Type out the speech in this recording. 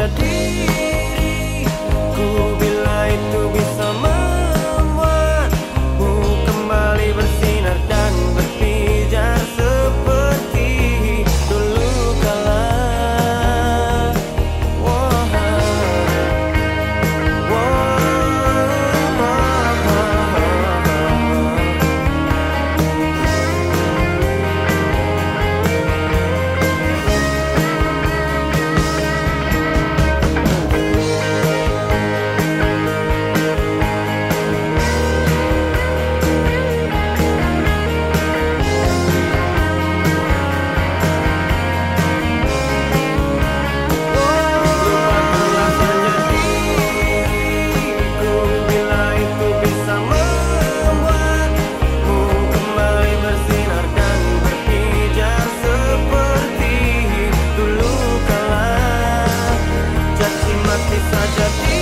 Yeah. the people.